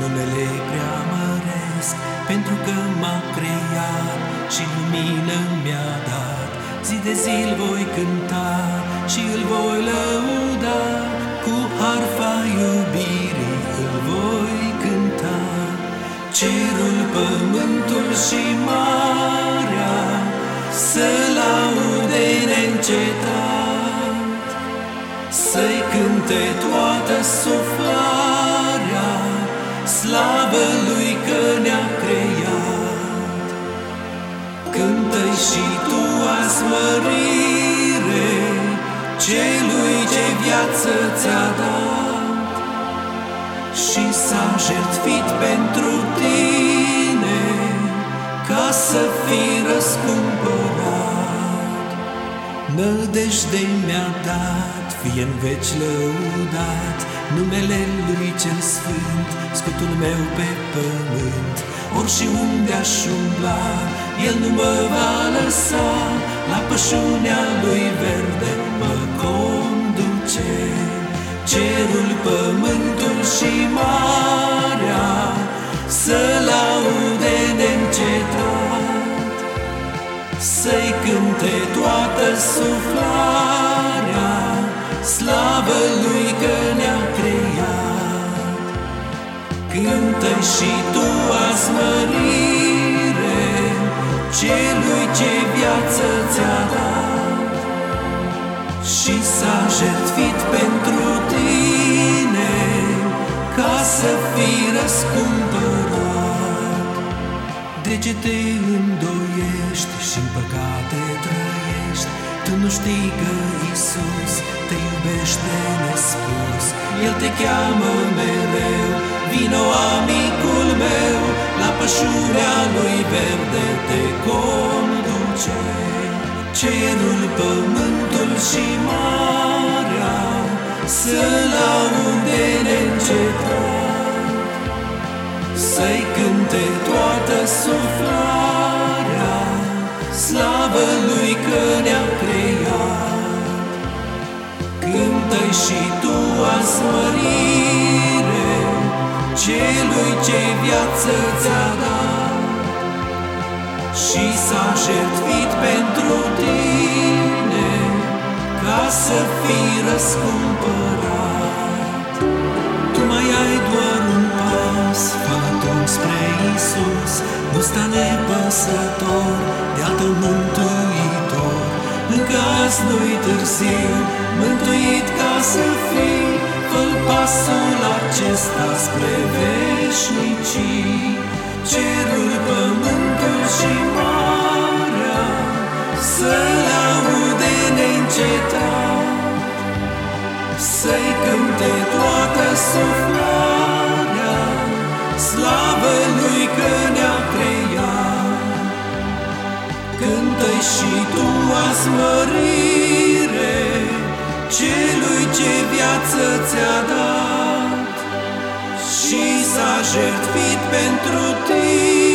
numele preamăresc, pentru că m-a creat și lumină mi-a dat. Zi de zi îl voi cânta și îl voi lăuda, cu harfa iubirii îl voi cânta. Cerul, pământul și marea să laude neîncetat, să-i cânte toată suflarea, slavă lui că ne-a creat. Cântă-i și tu asmărire celui ce viață ți-a dat și s-a jertfit pentru tine ca să fii răscumpărat. Nădejde mi-a dat, fie în veci lăudat, numele Lui cel Sfânt, scutul meu pe pământ. Ori și unde aș umbla, El nu mă va lăsa, la pășunea Lui verde mă conduce. Cerul, pământul și marea să laude neîncetat, să-i cânte toată suflarea, slavă Lui că ne-a creat. cântă și tu asmărire celui ce viață ți-a dat și s-a jertfit pentru tine ca să fii răscumpărat. De ce te îndoiești și în păcate trăiești? Tu nu știi că Isus te iubește nespus. El te cheamă mereu, vino amicul meu, la pășurea lui verde te conduce. Cerul, pământul și marea să laude neîncetat, să-i cânte toată suflarea, și tu asmărire celui ce viață ți-a dat și s-a jertfit pentru tine ca să fii răscumpărat. Tu mai ai doar un pas, fă spre Isus, nu sta nepăsător de al tău mântuitor. Încă azi nu-i târziu, mântuit ca să fii, fă pasul acesta spre veșnicii. Cerul, pământul și marea să laude neîncetat, să-i cânte toată suflarea, slavă lui că ne-a creat. Cântă-i și tu asmărire celui ce viață ți-a dat și s-a jertfit pentru tine. ca să fii